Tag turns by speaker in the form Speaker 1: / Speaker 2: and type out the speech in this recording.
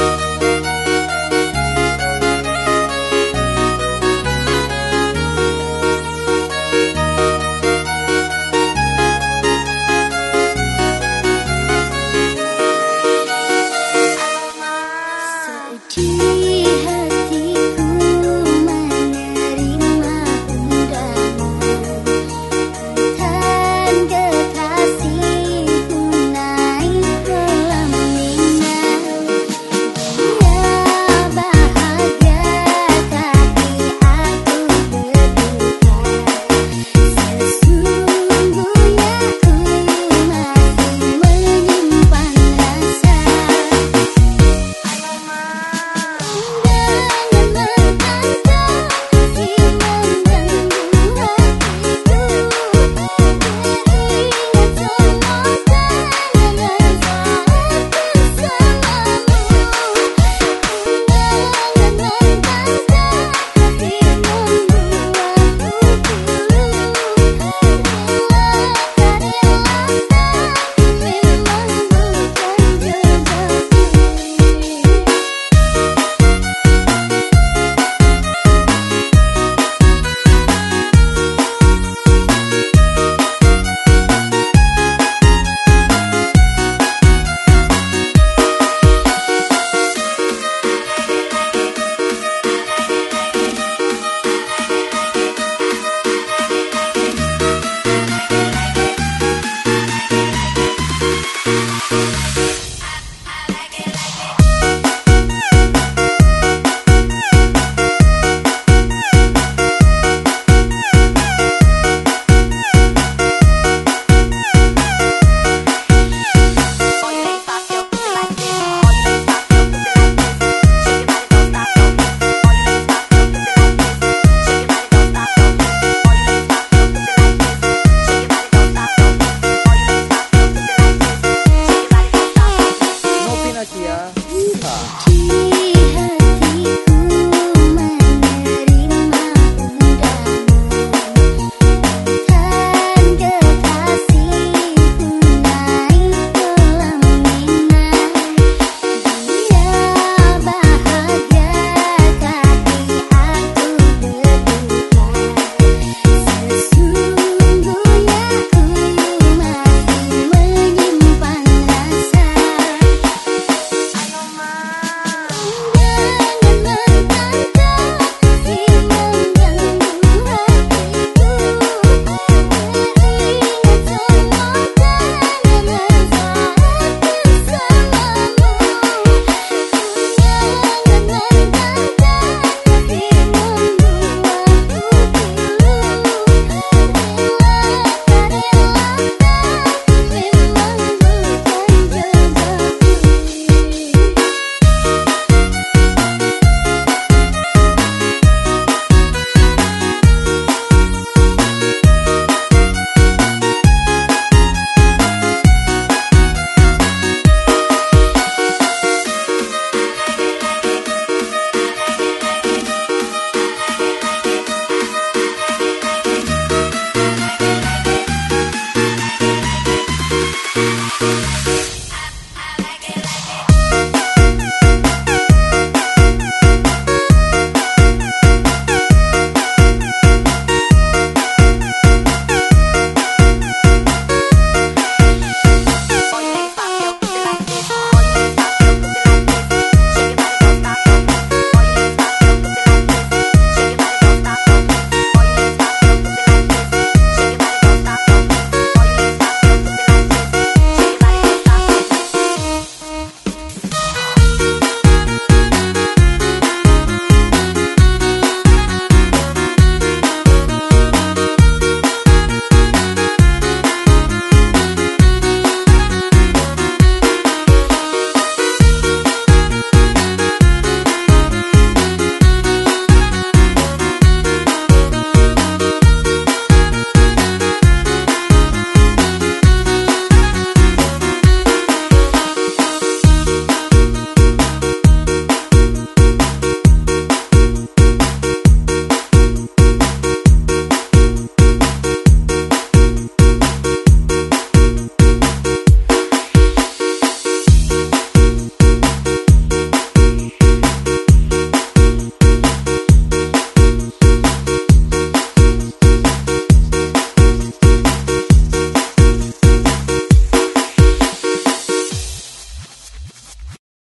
Speaker 1: Asia.